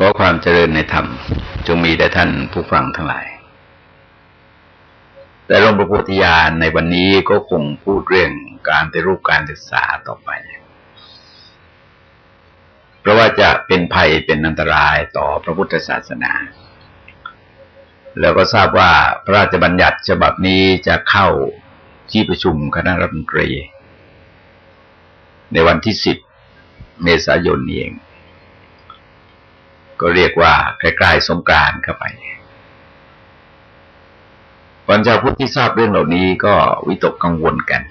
ก็ความเจริญในธรรมจงมีแด่ท่านผู้ฟังทั้งหลาย แต่หลวงพระพุทธญาณในวันนี้ก็คงพูดเรื่องการไปรูปการศึกษาต่อไป เพราะว่าจะเป็นภัยเป็นอันตรายต่อพระพุทธศาสนา แล้วก็ทราบว่าพระราชบัญญัติฉบับนี้จะเข้าที่ประชุมคณะรัฐมนตรี ในวันที่สิบเมษายนเอง ก็เรียกว่าใกล้ๆสงกรานเข้าไปวันชาวพุทธที่ทราบเรื่องเหล่านี้ก็วิตกกังวลกัน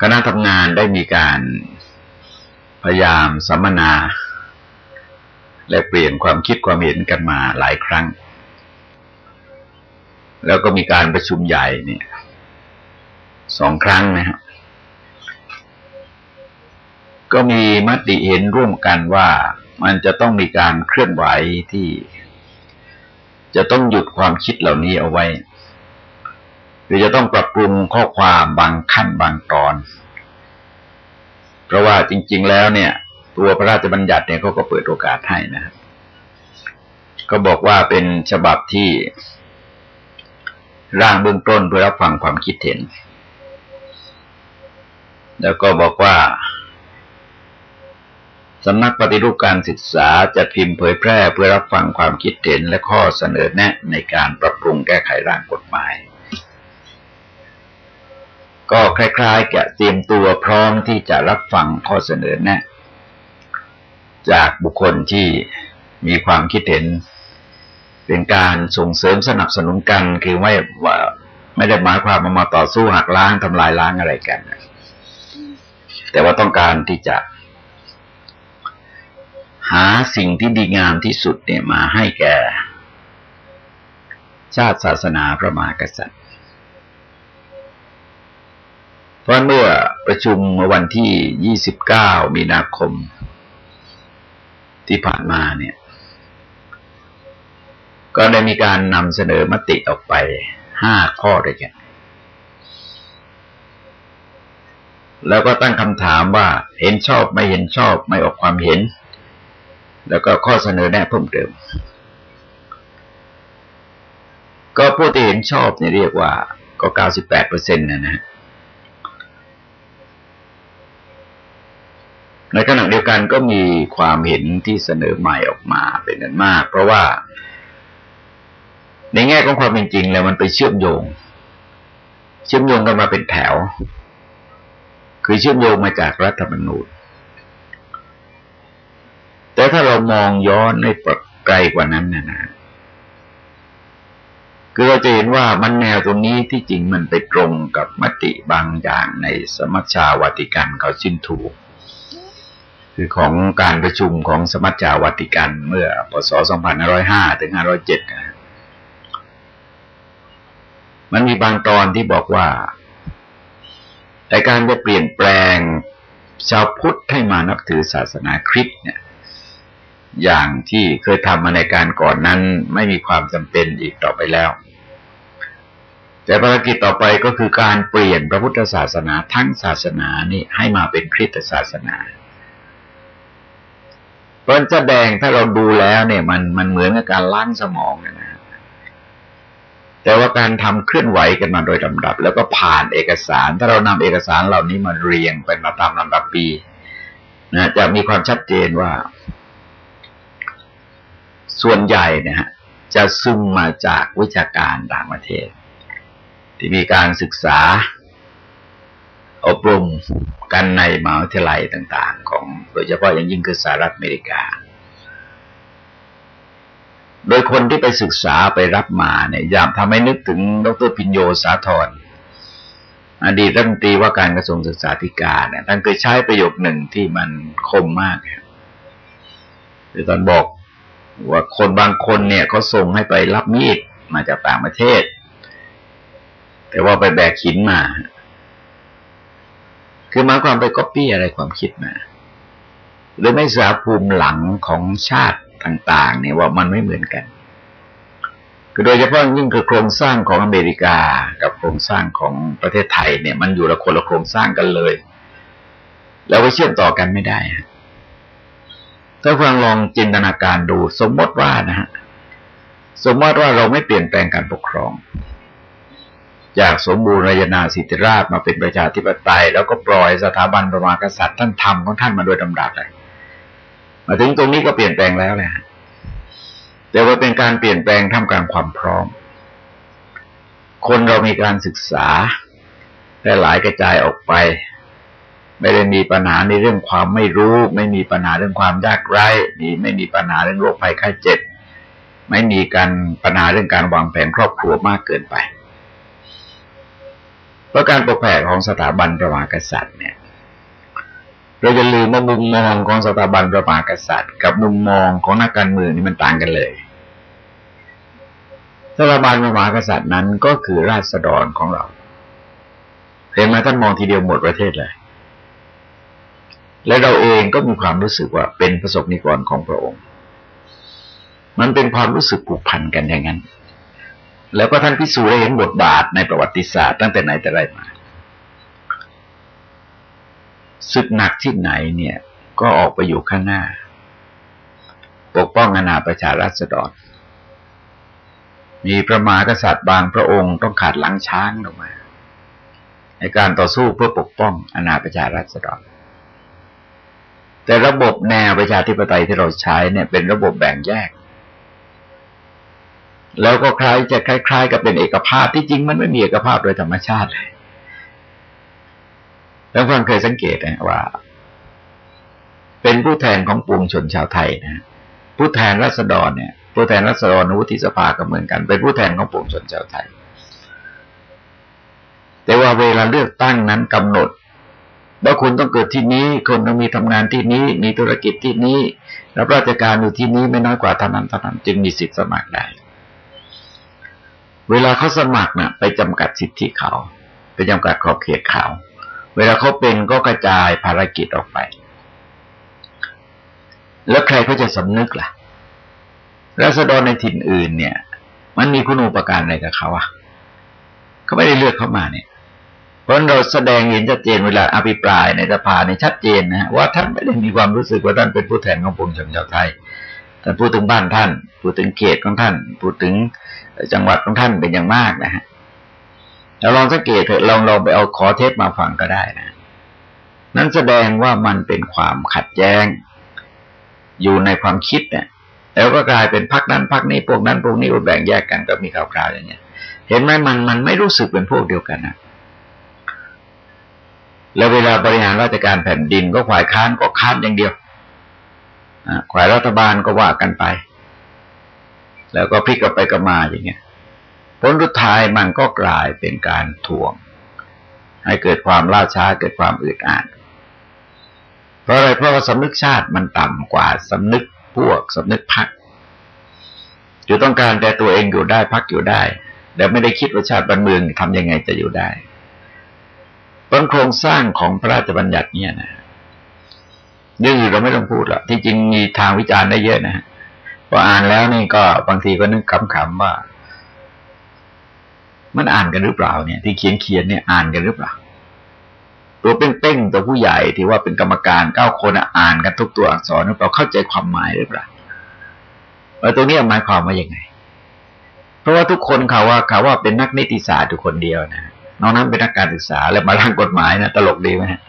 คณะทำงานได้มีการพยายามสัมมนา และเปลี่ยนความคิดความเห็นกันมาหลายครั้ง แล้วก็มีการประชุมใหญ่เนี่ยสองครั้งนะครับ ก็มีมติเห็นร่วมกันว่ามันจะต้องมีการเคลื่อนไหวที่ จะต้องหยุดความคิดเหล่านี้เอาไว้ หรือจะต้องปรับปรุงข้อความบางขั้นบางตอน เพราะว่าจริง ๆ แล้วเนี่ย ตัวพระราชบัญญัติเนี่ยเขาก็เปิดโอกาสให้นะครับก็บอกว่าเป็นฉบับที่ร่างเบื้องต้นเพื่อรับฟังความคิดเห็น แล้วก็บอกว่า สำนักปฏิรูปการศึกษาจะพิมพ์เผยแพร่เพื่อรับฟังความคิดเห็นและข้อเสนอแนะในการปรับปรุงแก้ไขร่างกฎหมาย ก็คล้ายๆกับเตรียมตัวพร้อมที่จะรับฟังข้อเสนอแนะ จากบุคคลที่มีความคิดเห็น เป็นการส่งเสริมสนับสนุนกันคือไม่ว่าไม่ได้หมายความมามาต่อสู้หักล้างทำลายล้างอะไรกัน แต่ว่าต้องการที่จะ หาสิ่งที่ดีงามที่สุดเนี่ยมาให้แก่ชาติศาสนาพระมหากษัตริย์ เพราะเมื่อประชุมวันที่ 29 มีนาคม ที่ผ่านมาเนี่ย ก็ได้มีการนำเสนอมติออกไปห้าข้อด้วยกัน แล้วก็ตั้งคำถามว่าเห็นชอบไม่เห็นชอบไม่ออกความเห็น แล้วก็ข้อเสนอแนะเพิ่มเติม ก็ผู้ที่เห็นชอบเนี่ยเรียกว่าก็เก้าสิบแปดเปอร์เซ็นต์นะนะในขณะเดียวกันก็มีความเห็นที่เสนอใหม่ออกมาเป็นกันมาก เพราะว่า ในแง่ของความเป็นจริงแล้วมันไปเชื่อมโยง เชื่อมโยงกันมาเป็นแถว คือเชื่อมโยงมาจากรัฐธรรมนูญ แต่ถ้าเรามองย้อนในไกลกว่านั้นนะนะคือเราจะเห็นว่ามันแนวตรงนี้ที่จริงมันไปตรงกับมติบางอย่างในสมัชชาวติกันเขาชิ้นถูก คือของการประชุมของสมัชชาวติกันเมื่อปศ2505 ถึง 507นะมันมีบางตอนที่บอกว่าแต่การจะเปลี่ยนแปลงชาวพุทธให้มานับถือศาสนาคริสต์เนี่ย อย่างที่เคยทำมาในการก่อนนั้นไม่มีความจำเป็นอีกต่อไปแล้ว แต่ภารกิจต่อไปก็คือการเปลี่ยนพระพุทธศาสนาทั้งศาสนานี่ให้มาเป็นคริสตศาสนาเพราะจะแดงถ้าเราดูแล้วเนี่ย มันมันเหมือนกับการล้างสมองนะ แต่ว่าการทำเคลื่อนไหวกันมาโดยลำดับ แล้วก็ผ่านเอกสาร ถ้าเรานำเอกสารเหล่านี้มาเรียงเป็นมาตามลำดับปีนะจะมีความชัดเจนว่า ส่วนใหญ่นะฮะจะซึมมาจากวิชาการต่างประเทศ ที่มีการศึกษา อบรมกันในมหาวิทยาลัยต่าง ๆ ของโดยเฉพาะอย่างยิ่งคือสหรัฐอเมริกา โดยคนที่ไปศึกษาไปรับมาเนี่ยยามทำให้นึกถึงดรพิญโยสาธรอดีตรัฐมนตรีว่าการกระทรวงศึกษาธิการเนี่ยท่านเคยใช้ประโยคหนึ่งที่มันคมมากคือตอนบอก ว่าคนบางคนเนี่ยเขาส่งให้ไปรับมีดมาจากต่างประเทศ แต่ว่าไปแบกหินมา คือมาความไปก๊อปปี้อะไรความคิดมาหรือไม่สาภูมิหลังของชาติต่าง ๆ เนี่ยว่ามันไม่เหมือนกันคือโดยเฉพาะยิ่งคือโครงสร้างของอเมริกากับโครงสร้างของประเทศไทยเนี่ย มันอยู่ละคนละโครงสร้างกันเลย แล้วไปเชื่อมต่อกันไม่ได้ ถ้าฟังลองจินตนาการดู สมมติว่านะฮะสมมติว่าเราไม่เปลี่ยนแปลงการปกครอง จากสมบูรณาญาสิทธิราชมาเป็นประชาธิปไตย แล้วก็ปล่อยสถาบันประมากษัตริย์ท่านทำของท่านมาโดยลำดับเลยมาถึงตรงนี้ก็เปลี่ยนแปลงแล้วแหละแต่ว่าเป็นการเปลี่ยนแปลงทำกลางความพร้อม คนเรามีการศึกษาแต่หลายกระจายออกไป ไม่ได้มีปัญหาในเรื่องความไม่รู้ ไม่มีปัญหาเรื่องความยากไร้มีไม่มีปัญหาเรื่องโรคภัยไข้เจ็บไม่มีการปัญหาเรื่องการวางแผนครอบครัวมากเกินไป เพราะการปกแผ่ของสถาบันประมากษัตริย์เนี่ยเราจะลืมว่ามุมมองของสถาบันประมากษัตริย์ กับมุมมองของนักการเมืองนี่มันต่างกันเลยสถาบันประมากษัตริย์นั้นก็คือราษฎรของเราเห็นไหมท่านมองทีเดียวหมดประเทศเลย และเราเองก็มีความรู้สึกว่าเป็นประสบนิกรของพระองค์ มันเป็นความรู้สึกผูกพันกันอย่างนั้น แล้วก็ท่านพิสูจน์ได้เห็นบทบาทในประวัติศาสตร์ตั้งแต่ไหนแต่ไรมาศึกหนักที่ไหนเนี่ย ก็ออกไปอยู่ข้างหน้า ปกป้องอาณาประชาราษฎรมีพระมหากษัตริย์บางพระองค์ต้องขาดหลังช้างลงมา ในการต่อสู้เพื่อปกป้องอาณาประชาราษฎร แต่ระบบแนวประชาธิปไตยที่เราใช้เนี่ย เป็นระบบแบ่งแยก แล้วก็คล้ายจะคล้าย ๆ กับเป็นเอกภาพที่จริงมันไม่มีเอกภาพโดยธรรมชาติเลยแล้วฟังเคยสังเกตนะว่า เป็นผู้แทนของปวงชนชาวไทยนะผู้แทนรัษฎรเนี่ย ผู้แทนรัษฎรนุทิสภาก็เหมือนกัน เป็นผู้แทนของปวงชนชาวไทย แต่ว่าเวลาเลือกตั้งนั้นกำหนด ว่าคุณต้องเกิดที่นี้ คนต้องมีทำงานที่นี้ มีธุรกิจที่นี้ รับราชการอยู่ที่นี้ไม่น้อยกว่าเท่านั้นเท่านั้นจึงมีสิทธิ์สมัครได้ เวลาเขาสมัครนะ่ะ ไปจำกัดสิทธิเขาไปจำกัดขอบเขตเขาเวลาเขาเป็นก็กระจายภารกิจออกไป แล้วใครเขาจะสำนึกล่ะรัษฎรในถิ่นอื่นเนี่ย มันมีคุณูปการอะไรกับเขาอะเขาไม่ได้เลือกเข้ามาเนี่ย พราะเราแสดงเห็นชัดเจนเวลาอภิปรายในสภาในชัดเจนนะว่าท่านไม่ได้มีความรู้สึกว่าท่านเป็นผู้แทนของปวงชนชาวไทยท่านพูดถึงบ้านท่าน พูดถึงเขตของท่าน พูดถึงจังหวัดของท่านเป็นอย่างมากนะฮะเราลองสังเกตเถอะลองลองไปเอาขอเทปมาฟังก็ได้นะ นั้นแสดงว่ามันเป็นความขัดแย้ง อยู่ในความคิดเนี่ยแล้วก็กลายเป็นพักนั้นพักนี้พวกนั้นพวกนี้แบ่งแยกกันก็มีข่าวๆอย่างเงี้ย เห็นไหมมันมันไม่รู้สึกเป็นพวกเดียวกันนะ แล้วเวลาบริหารราชการแผ่นดินก็ฝ่ายค้านก็ค้านอย่างเดียวฝ่ายรัฐบาลก็ว่ากันไป แล้วก็พลิกกลับไปกลับมาอย่างเงี้ยผลสุดท้ายมันก็กลายเป็นการทวง ให้เกิดความล่าช้าเกิดความอึดอัดเพราะอะไรเพราะว่าสำนึกชาติมันต่ำกว่าสำนึกพวกสำนึกพักอยู่ต้องการแต่ตัวเองอยู่ได้พักอยู่ได้แต่ไม่ได้คิดว่าชาติบ้านเมืองทำยังไงจะอยู่ได้ บางโครงสร้างของพระราชบัญญัติเนี่ยนะเรื่อเราไม่ต้องพูดหรอกที่จริงมีทางวิจารณ์ได้เยอะนะพออ่านแล้วนี่ก็บางทีก็นึกขำๆว่า มันอ่านกันหรือเปล่าเนี่ย ที่เขียนเขียนเนี่ยอ่านกันหรือเปล่า ตัวเป้งๆตัวผู้ใหญ่ที่ว่าเป็นกรรมการเก้าคนอ่านกันทุกตัวอักษรหรือเปล่าเข้าใจความหมายหรือเปล่าว่าตัวนี้หมายความว่ายังไง เพราะว่าทุกคนเขาว่าเขาว่าเป็นนักนิติศาสตร์ทุกคนเดียวนะ น้องนั้นเป็นนักการศึกษาแล้วมาร่างกฎหมายนะตลกดีไหมฮะ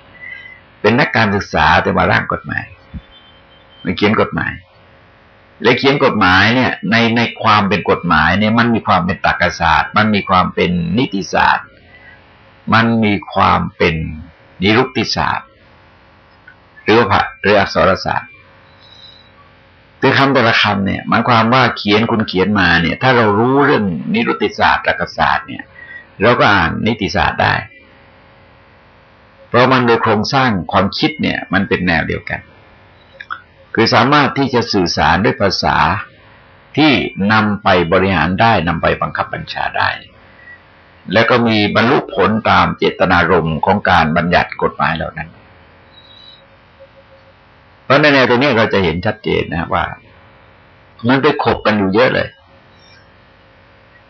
เป็นนักการศึกษาแต่มาร่างกฎหมายมาเขียนกฎหมาย และเขียนกฎหมายเนี่ย ในในความเป็นกฎหมายเนี่ยมันมีความเป็นตรรกศาสตร์ มันมีความเป็นนิติศาสตร์ มันมีความเป็นนิรุกติศาสตร์ หรือว่าหรืออักษรศาสตร์คือคำแต่ละคำเนี่ยหมายความว่าเขียนคุณเขียนมาเนี่ย ถ้าเรารู้เรื่องนิรุติศาสตร์ตรรกศาสตร์เนี่ย เราก็อ่านนิติศาสตร์ได้ เพราะมันโดยโครงสร้างความคิดเนี่ย มันเป็นแนวเดียวกัน คือสามารถที่จะสื่อสารด้วยภาษาที่นำไปบริหารได้นำไปบังคับบัญชาได้ แล้วก็มีบรรลุผลตามเจตนารมณ์ของการบัญญัติกฎหมายเหล่านั้น เพราะในแนวตรงนี้เราจะเห็นชัดเจนนะว่า มันไปขบกันอยู่เยอะเลย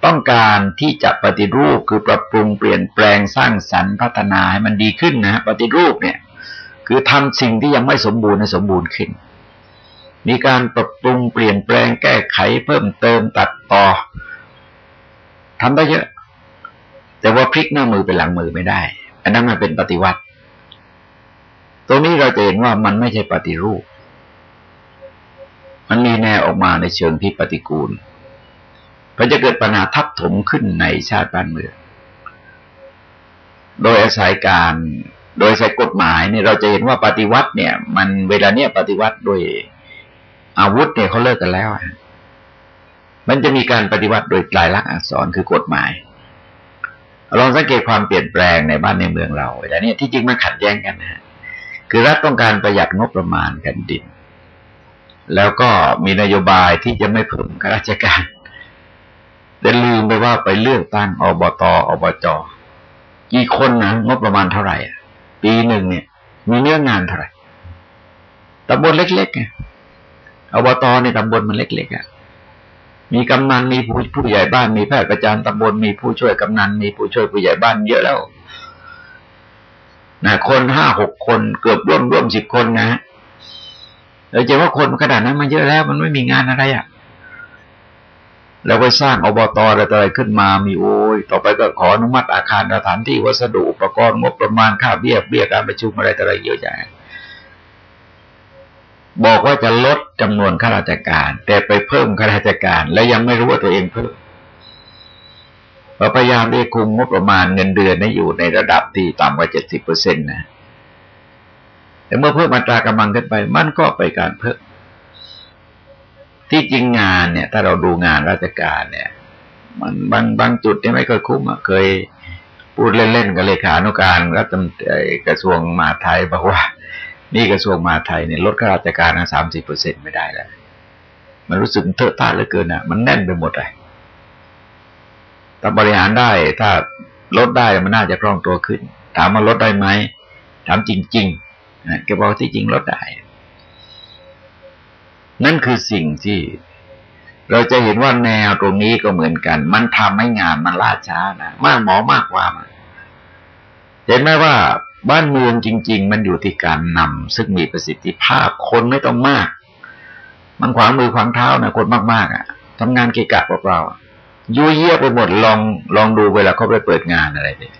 ต้องการที่จะปฏิรูปคือปรับปรุงเปลี่ยนแปลงสร้างสรรค์พัฒนาให้มันดีขึ้นนะ ปฏิรูปเนี่ย คือทำสิ่งที่ยังไม่สมบูรณ์ให้สมบูรณ์ขึ้น มีการปรับปรุงเปลี่ยนแปลงแก้ไขเพิ่มเติมตัดต่อทำได้เยอะ แต่ว่าพลิกหน้ามือเป็นหลังมือไม่ได้ อันนั้นมันเป็นปฏิวัติ ตรงนี้เราจะเห็นว่ามันไม่ใช่ปฏิรูป มันมีแนวออกมาในเชิงที่ปฏิกูล เพราะจะเกิดปัญหาทับถมขึ้นในชาติบ้านเมือง โดยอาศัยการโดยอาศัยกฎหมายเนี่ยเราจะเห็นว่าปฏิวัติเนี่ย มันเวลาเนี้ยปฏิวัติโดยอาวุธเนี่ยเขาเลิกกันแล้วมันจะมีการปฏิวัติโดยลายลักษณ์อักษรคือกฎหมายลองสังเกตความเปลี่ยนแปลงในบ้านในเมืองเราเวลาเนี้ยที่จริงมันขัดแย้งกันนะคือรัฐต้องการประหยัดงบประมาณแผ่นดิน แล้วก็มีนโยบายที่จะไม่เพิ่มข้าราชการ แต่ลืมไปว่าไปเลือกตั้งอบตอบจกี่คนนะงบประมาณเท่าไหร่ปีหนึ่งเนี่ย มีเนื้องานเท่าไหร่ตำบลเล็กๆไงอบตในตำบลมันเล็กๆอะมีกำนันมีผู้ผู้ใหญ่บ้านมีแพทย์ประจำตำบลมีผู้ช่วยกำนันมีผู้ช่วยผู้ใหญ่บ้านเยอะแล้วนะคนห้าหกคนเกือบร่วมร่วมสิบคนนะเราจะว่าคนขนาดนั้นมันเยอะแล้ว มันไม่มีงานอะไรอะ แล้วไปสร้างอบตอะไรขึ้นมามีโอ้ยต่อไปก็ขออนุมัติอาคารสถานที่วัสดุอุปกรณ์งบประมาณค่าเบี้ยเบี้ยการประชุมอะไรต่ออะไรเยอะแยะบอกว่าจะลดจำนวนข้าราชการ แต่ไปเพิ่มข้าราชการ และยังไม่รู้ว่าตัวเองเพิ่มพยายามได้คุมงบประมาณเงินเดือนให้อยู่ในระดับที่ต่ำกว่าเจ็ดสิบเปอร์เซ็นต์นะแต่เมื่อเพิ่มอัตรากำลังขึ้นไป มันก็ไปการเพิ่ม ที่จริงงานเนี่ย ถ้าเราดูงานราชการเนี่ย มันบางบางจุดเนี่ยไม่เคยคุ้มเคยพูดเล่นๆกับเลขานุการรัฐมนตรีกระทรวงมหาดไทยบอกว่า นี่กระทรวงมหาไทยเนี่ยลดข้าราชการสามสิบเปอร์เซ็นไม่ได้แล้วมันรู้สึกเทอะทะเหลือเกินอะ มันแน่นไปหมดเลยถ้าบริหารได้ ถ้าลดได้มันน่าจะคล่องตัวขึ้น ถามมาลดได้ไหมถามจริงๆนะแกบอกที่จริงลดได้ นั่นคือสิ่งที่ เราจะเห็นว่าแนวตรงนี้ก็เหมือนกัน มันทำให้งานมันล่าช้านะมากหมอมากกว่ามาเห็นไหมว่าบ้านเมืองจริง ๆ มันอยู่ที่การนำซึ่งมีประสิทธิภาพคนไม่ต้องมาก มันขวางมือขวางเท้านะคนมากๆอะทำงานเกะกะเปล่าๆยั้วเยี้ยไปหมดลองลองดูเวลาเขาไปเปิดงานอะไรเนี่ย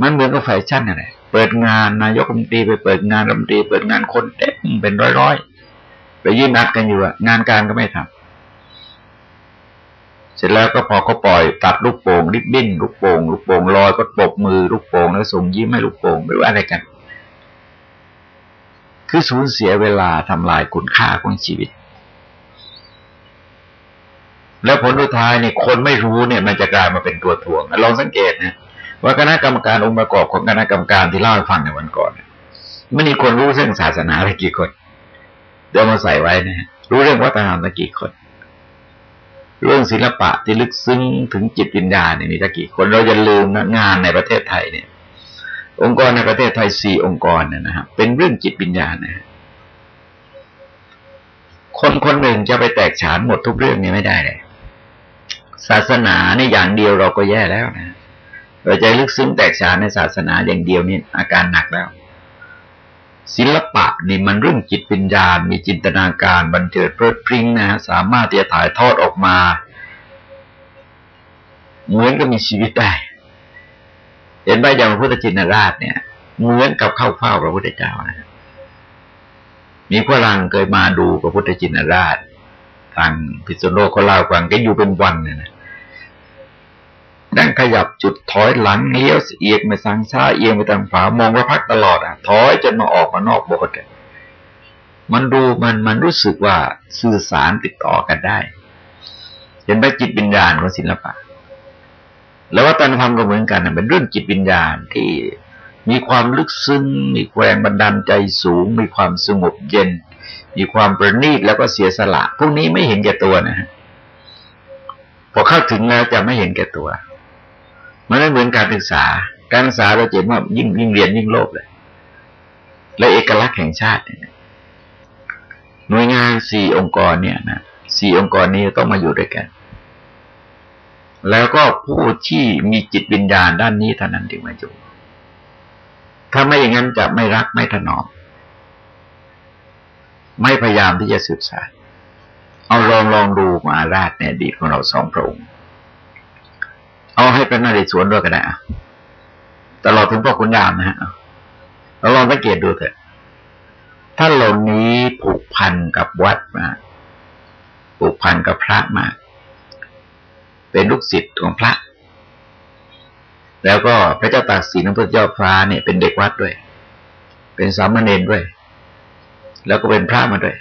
มันเหมือนกับแฟชั่นอะไรเปิดงานนายกรัฐมนตรีไปเปิดงานรัฐมนตรีเปิดงานคนเต็มเป็นร้อยๆ ไปยืนนัดกันอยู่อะงานการก็ไม่ทำเสร็จแล้วก็พอเขาปล่อยตัดลูกโป่งริบบิ้นลูกโป่งลูกโป่งลอยก็ตบมือลูกโป่งแล้วส่งยิ้มให้ลูกโป่งไม่รู้อะไรกัน คือสูญเสียเวลาทำลายคุณค่าของชีวิต แล้วผลสุดท้ายเนี่ยคนไม่รู้เนี่ย มันจะกลายมาเป็นตัวถ่วงลองสังเกตนะว่าคณะกรรมการองค์ประกอบของคณะกรรมการที่เล่าให้ฟังในวันก่อนไม่มีคนรู้เรื่องศาสนาอะไรกี่คน เดี๋ยวมาใส่ไว้นะ รู้เรื่องวัฒนธรรมกี่คน เรื่องศิลปะที่ลึกซึ้งถึงจิตวิญญาณเนี่ยมีตะกี่คน เราจะลืมนะงานในประเทศไทยเนี่ย องค์กรในประเทศไทยสี่องค์กรเนี่ยนะครับเป็นเรื่องจิตวิญญาณนะคนคนหนึ่งจะไปแตกฉานหมดทุกเรื่องเนี่ยไม่ได้เลยศาสนาในอย่างเดียวเราก็แย่แล้วนะเราจลึกซึ้งแตกฉานในศาสนาอย่างเดียวนี่อาการหนักแล้ว ศิลปะนี่มันเรื่องจิตวิญญาณ มีจินตนาการบันเจิดเพลิดพริ้งนะสามารถที่จะถ่ายทอดออกมา เหมือนกับมีชีวิตได้ เห็นไหมอย่างพระพุทธจินราชเนี่ย เหมือนกับเข้าเฝ้าพระพุทธเจ้านะมีพลังเคยมาดูพระพุทธจินราชทางพิษณุโลกเขาเล่าฟังก็อยู่เป็นวันเนี่ยนะ นั่งขยับจุดถอยหลังเลี้ยวเอียงไปทางซ้ายเอียงไปทางขวามองพระพักตลอดอะถอยจนมาออกมานอกโบสถ์มันดูมันมันรู้สึกว่าสื่อสารติดต่อกันได้ เห็นไหมจิตวิญญาณของศิลปะ แล้ววัฒนธรรมก็เหมือนกันเป็นเรื่องจิตวิญญาณที่มีความลึกซึ้ง มีแรงบันดาลใจสูง มีความสงบเย็น มีความประณีตแล้วก็เสียสละ พวกนี้ไม่เห็นแก่ตัวนะฮะพอเข้าถึงแล้วจะไม่เห็นแก่ตัว มันไม่เหมือนการศึกษา การศึกษาเราเห็นว่ายิ่งยิ่งเรียนยิ่งโลภเลย และเอกลักษณ์แห่งชาติหน่วยงานสี่องค์กรเนี่ยนะสี่องค์กรนี้ต้องมาอยู่ด้วยกัน แล้วก็ผู้ที่มีจิตวิญญาณด้านนี้เท่านั้นถึงมาอยู่ถ้าไม่อย่างนั้นจะไม่รักไม่ถนอมไม่พยายามที่จะสืบสานเอาลองลองดูมาราชในอดีตของเราสองพระองค์ เอาให้เป็นนาฬิสวนด้วยก็ได้ตลอดถึงพ่อคุณยามนะฮะเราลองสังเกตดูเถอะท่านเหล่านี้ผูกพันกับวัดมาผูกพันกับพระมาเป็นลูกศิษย์ของพระ แล้วก็พระเจ้าตากสินพระเจ้าฟ้าเนี่ยเป็นเด็กวัดด้วย เป็นสามเณรด้วย แล้วก็เป็นพระมาด้วย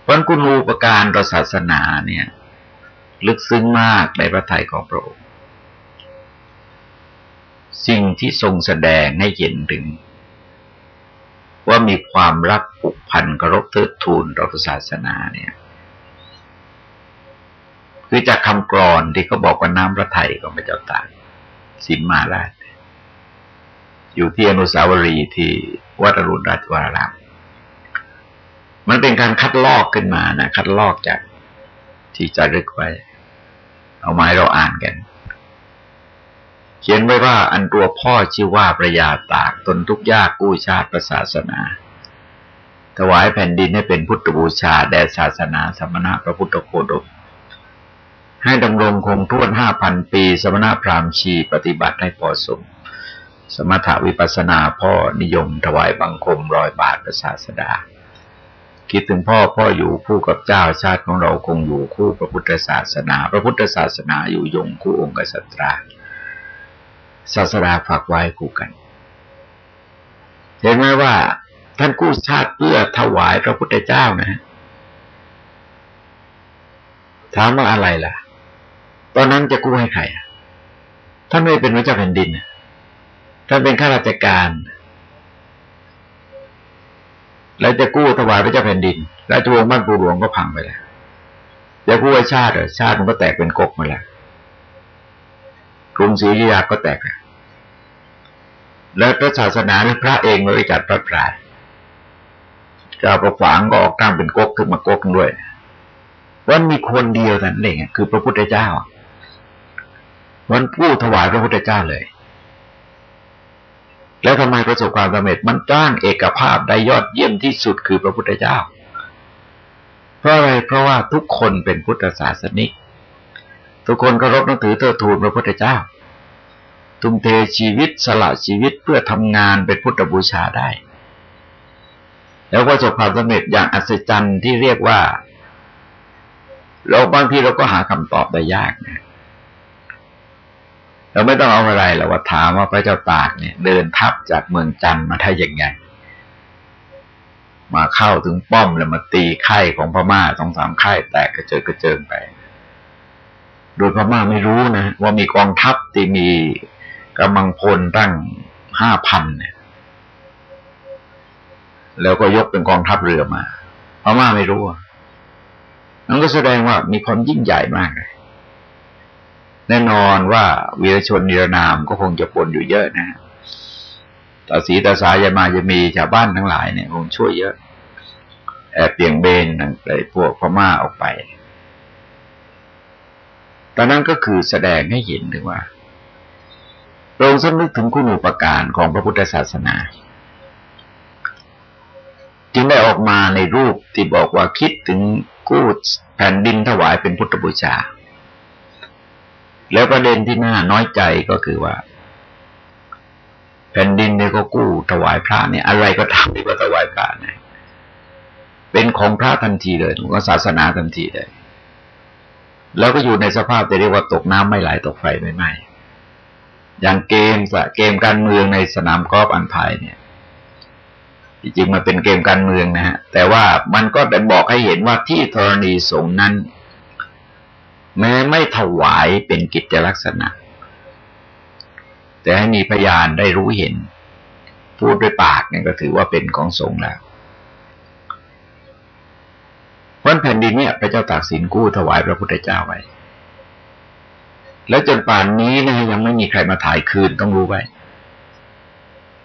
เพราะคุณูปการต่อศาสนาเนี่ย ลึกซึ้งมากในพระทัยของพระองค์ สิ่งที่ทรงแสดงให้เห็นถึง ว่ามีความรักผูกพันกรบเทิดทูนต่อศาสนาเนี่ย คือจากคำกรอนที่เขาบอกว่าน้ำพระไทยของพระเจ้าตากสิมมาราช อยู่ที่อนุสาวรีย์ที่วัดอรุณราชวรารามมันเป็นการคัดลอกขึ้นมานะ คัดลอกจากที่จะรึกไว้ เอาไม้เราอ่านกัน เขียนไว้ว่าอันตัวพ่อชื่อว่าประยาตากตนทุกยากกู้ชาติศาสนา ถวายแผ่นดินให้เป็นพุทธบูชาแด่ศาสนาสมณะพระพุทธโคดมให้ดำรงคงทวนห้าพันปี สมณะพราหมณ์ชีปฏิบัติให้พอสม สมถาวิปัสนาพ่อนิยมถวายบังคมรอยบาทพระศาสดา คิดถึงพ่อพ่ออยู่คู่กับเจ้าชาติของเราคงอยู่คู่พระพุทธศาสนา พระพุทธศาสนาอยู่ยงคู่องค์กษัตริย์ศาสนาฝากไว้คู่กัน เห็นไหมว่าท่านกู้ชาติเพื่อถวายพระพุทธเจ้านะถามว่าอะไรล่ะ ตอนนั้นจะกู้ให้ใครท่านไม่เป็นพระเจ้าแผ่นดินท่านเป็นข้าราชการ แล้วจะกู้ถวายพระเจ้าแผ่นดินราชวงศ์บ้านปูหลวงก็พังไปแล้วจะกู้ไว้ชาติเหรอชาติมันก็แตกเป็นกกมาแล้วกรุงศรีอยุธยาก็แตกแล้วพระศาสนาในพระเองบริจัดพระปรายจะประฝางก็ออกตั้งเป็นกกขึ้นมากกด้วยวันมีคนเดียวนั่นเองคือพระพุทธเจ้าวันผู้ถวายพระพุทธเจ้าเลย แล้วทำไมประสบความสำเร็จมันจ้างเอกภาพได้ยอดเยี่ยมที่สุดคือพระพุทธเจ้า เพราะอะไรเพราะว่าทุกคนเป็นพุทธศาสนิก ทุกคนก็รบนับถือเติทูลพระพุทธเจ้า ทุ่มเทชีวิตสละชีวิตเพื่อทำงานเป็นพุทธบูชาได้ แล้วก็ประสบความสำเร็จอย่างอัศจรรย์ที่เรียกว่า เราบางทีเราก็หาคำตอบได้ยากนะ เราไม่ต้องเอาอะไรเราว่าถามว่าพระเจ้าตากเนี่ย เดินทัพจากเมืองจันทร์มาได้ยังไง มาเข้าถึงป้อมแล้วมาตีไข่ของพม่าสองสามไข่แตกกระเจิดกระเจิงไป โดยพม่าไม่รู้นะว่ามีกองทัพที่มีกำลังพลตั้งห้าพันเนี่ย แล้วก็ยกเป็นกองทัพเรือมาพม่าไม่รู้นั่นก็แสดงว่ามีความยิ่งใหญ่มากเลย แน่นอนว่าวีรชนนิรนามก็คงจะปนอยู่เยอะนะตาสีตาสายามาจะมีชาวบ้านทั้งหลายเนี่ยคงช่วยเยอะแอบเปี่ยงเบนไอ้พวกพม่าออกไป ตอนนั้นก็คือแสดงให้เห็นถึงว่าตรงสำนึกถึงคุณอุปการของพระพุทธศาสนา จึงได้ออกมาในรูปที่บอกว่าคิดถึงกู้แผ่นดินถวายเป็นพุทธบูชา แล้วประเด็นที่น่าน้อยใจก็คือว่า แผ่นดินเนี่ยก็กู้ถวายพระเนี่ย อะไรก็ทำที่ว่าถวายพระเนี่ยเป็นของพระทันทีเลยของศาสนาทันทีเลย แล้วก็อยู่ในสภาพจะเรียกว่าตกน้ำไม่ไหลตกไฟไม่ไหม้อย่างเกมเกมการเมืองในสนามกอล์ฟอันพายเนี่ยจริงๆมันเป็นเกมการเมืองนะฮะแต่ว่ามันก็ได้บอกให้เห็นว่าที่ธรณีสงนั้น แม้ไม่ถวายเป็นกิจลักษณะ แต่ให้มีพยานได้รู้เห็น พูดด้วยปากเนี่ยก็ถือว่าเป็นของสงฆ์แล้ววันแผ่นดินเนี่ยพระเจ้าตากสินกู้ถวายพระพุทธเจ้าไว้ แล้วจนป่านนี้นะยังไม่มีใครมาถ่ายคืนต้องรู้ไว้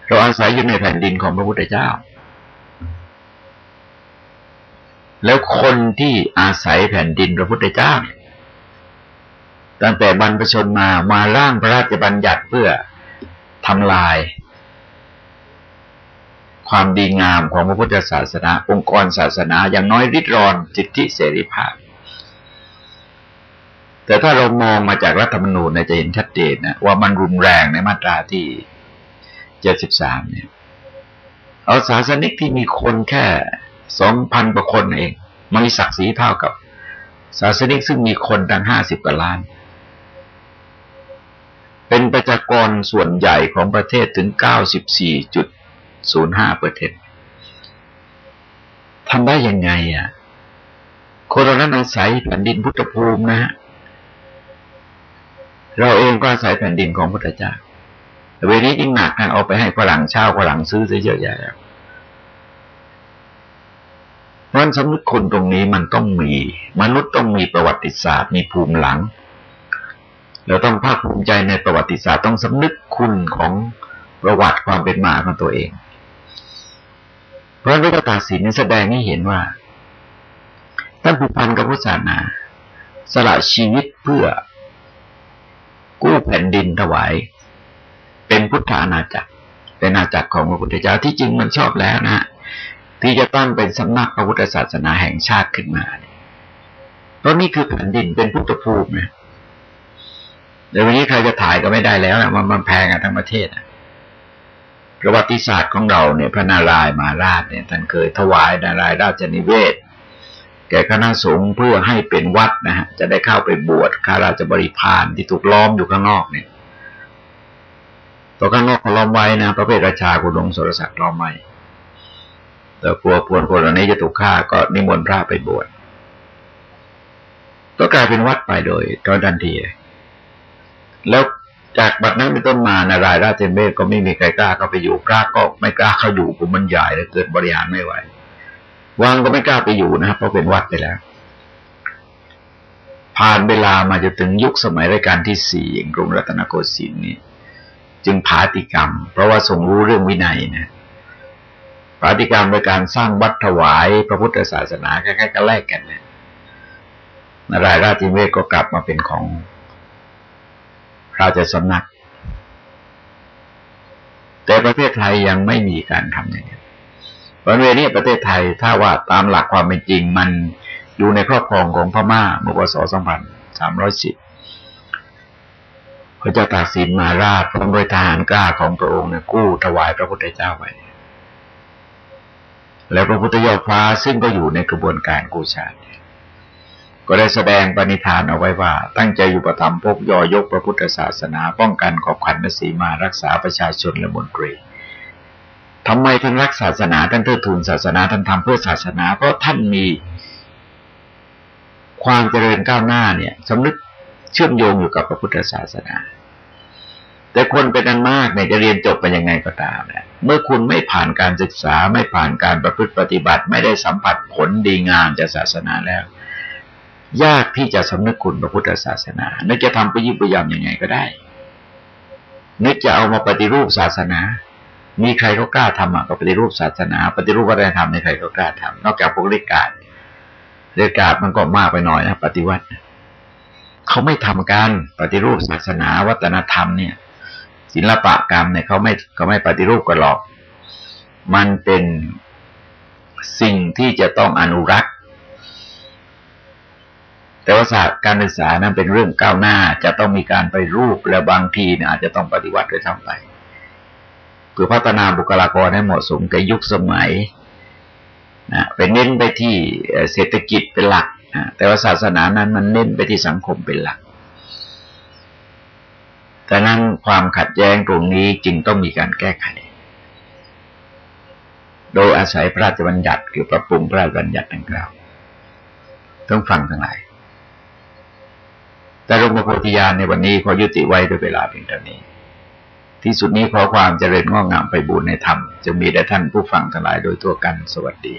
เราอาศัยอยู่ในแผ่นดินของพระพุทธเจ้า แล้วคนที่อาศัยแผ่นดินพระพุทธเจ้าเนี่ย ตั้งแต่บรรพชนมามาร่างพระราชบัญญัติเพื่อทำลาย ความดีงามของพระพุทธศาสนา องค์กรศาสนาอย่างน้อยริดรอนสิทธิเสรีภาพ แต่ถ้าเรามองมาจากรัฐธรรมนูญจะเห็นชัดเจนนะว่ามันรุนแรงในมาตราที่เจ็ดสิบสามเนี่ย เอาศาสนิกที่มีคนแค่สองพันกว่าคนเอง มันมีศักดิ์ศรีเท่ากับศาสนิกซึ่งมีคนตั้งห้าสิบกว่าล้าน เป็นประชากรส่วนใหญ่ของประเทศถึงเก้าสิบสี่จุดศูนย์ห้าเปอร์เซ็นต์ทำได้ยังไงอะ คนเรานั้นอาศัยแผ่นดินพุทธภูมินะฮะ เราเองก็อาศัยแผ่นดินของพุทธเจ้าเวนี้ยิ่งหนักนะเอาไปให้ฝรั่งเช่าฝรั่งซื้อซะเยอะแยะเพราะสำนึกคนตรงนี้มันต้องมี มนุษย์ต้องมีประวัติศาสตร์ มีภูมิหลัง เราต้องภาคภูมิใจในประวัติศาสตร์ต้องสำนึกคุณของประวัติความเป็นมาของตัวเอง เพราะวิกตาศีลนี้แสดงให้เห็นว่าท่านผูกพันกับพุทธศาสนา สละชีวิตเพื่อ กู้แผ่นดินถวาย เป็นพุทธานาจักรเป็นอาจักรของพระพุทธเจ้าที่จริงมันชอบแล้วนะที่จะตั้งเป็นสำนักพระพุทธศาสนาแห่งชาติขึ้นมาเพราะนี่คือแผ่นดินเป็นพุทธภูมิเนี่ย เดี๋ยววันนี้ใครจะถ่ายก็ไม่ได้แล้วนะมันมันแพงกันทั้งประเทศนะประวัติศาสตร์ของเราเนี่ย พระนารายมาราชเนี่ยท่านเคยถวายนารายราชนิเวศ แก่คณะสงฆ์เพื่อให้เป็นวัดนะฮะจะได้เข้าไปบวชข้าราชบริพารที่ถูกล้อมอยู่ข้างนอกเนี่ยตัวข้างนอกเขาล้อมไว้นะพระเพทราชาคุณลงสรศักดิ์ล้อมไว้แต่กลัวพวนคนเหล่านี้จะถูกฆ่าก็นิมนต์พระไปบวชก็กลายเป็นวัดไปโดยตอนทันที แล้วจากบัดนั้นเป็นต้นมานารายราชเมฆก็ไม่มีใครกล้าเข้าไปอยู่กล้าก็ไม่กล้าเข้าอยู่กูมันใหญ่เลยเกิดบริหารไม่ไหววางก็ไม่กล้าไปอยู่นะครับเพราะเป็นวัดไปแล้ว ผ่านเวลามาจะถึงยุคสมัยรัชกาลที่สี่กรุงรัตนโกสินทร์นี่จึงผาติกรรม เพราะว่าทรงรู้เรื่องวินัยนะผาติกรรมในการสร้างวัดถวายพระพุทธศาสนาคล้ๆกันแลกกันเนี่ยนารายราชเมฆก็กลับมาเป็นของ ราชสำนัก แต่ประเทศไทยยังไม่มีการทำอย่างนี้วันเวนี้ประเทศไทยถ้าว่าตามหลักความเป็นจริงมันอยู่ในครอบครองของพม่าเมื่อปศ2310 พระเจ้าตากสินมาราชพร้อมด้วยทหารกล้าของพระองค์เนี่ยกู้ถวายพระพุทธเจ้าไว้แล้วพระพุทธยอดฟ้าซึ่งก็อยู่ในกระบวนการกู้ชาติ ก็ได้แสดงปณิธานเอาไว้ว่า ตั้งใจอยู่ประธรรมพบยอยกพระพุทธศาสนาป้องกันขอบขันนสีมารักษาประชาชนและมนตรีทำไมท่านรักศาสนาท่านเทิดทูนศาสนาท่านทำเพื่อศาสนา เพราะท่านมีความเจริญก้าวหน้าเนี่ยสำนึกเชื่อมโยงอยู่กับพระพุทธศาสนา แต่คนเป็นอันมากเนี่ยจะเรียนจบไปยังไงก็ตามเนี่ยเมื่อคุณไม่ผ่านการศึกษาไม่ผ่านการประพฤติปฏิบัติ ไม่ได้สัมผัสผลดีงามจากศาสนาแล้ว ยากที่จะสำนึกคุณพระพุทธศาสนา นึกจะทำไปยิบไปยำยังไงก็ได้ นึกจะเอามาปฏิรูปศาสนา มีใครเขากล้าทำอะก็ปฏิรูปศาสนา ปฏิรูปวัฒนธรรมในใครเขากล้าทำนอกจากพวกเริกาดเริกาดมันก็มากไปหน่อยนะปฏิวัติเขาไม่ทำการปฏิรูปศาสนาวัฒนธรรมเนี่ย ศิลปะกรรมเนี่ยเขาไม่เขาไม่ปฏิรูปกันหรอก มันเป็นสิ่งที่จะต้องอนุรักษ์ แต่ว่าศาสตร์การศึกษานั้นเป็นเรื่องก้าวหน้าจะต้องมีการไปรูปและบางทีอาจจะต้องปฏิวัติด้วยซ้ำไปเพื่อพัฒนาบุคลากรให้เหมาะสมกับยุคสมัยนะเป็นเน้นไปที่เศรษฐกิจเป็นหลักนะแต่ว่าศาสนานั้นมันเน้นไปที่สังคมเป็นหลักแต่นั้นความขัดแย้งตรงนี้จึงต้องมีการแก้ไข โดยอาศัยพระราชบัญญัติคือปรับปรุงพระราชบัญญัติดังกล่าวต้องฟังทั้งหลาย แต่ลงมาโพธิญาณในวันนี้ขอยุติไว้ด้วยเวลาเพียงเท่านี้ ที่สุดนี้ขอความเจริญงอกงามไปบูรณนธรรม จะมีแด่ท่านผู้ฟังทั้งหลายโดยทั่วกันสวัสดี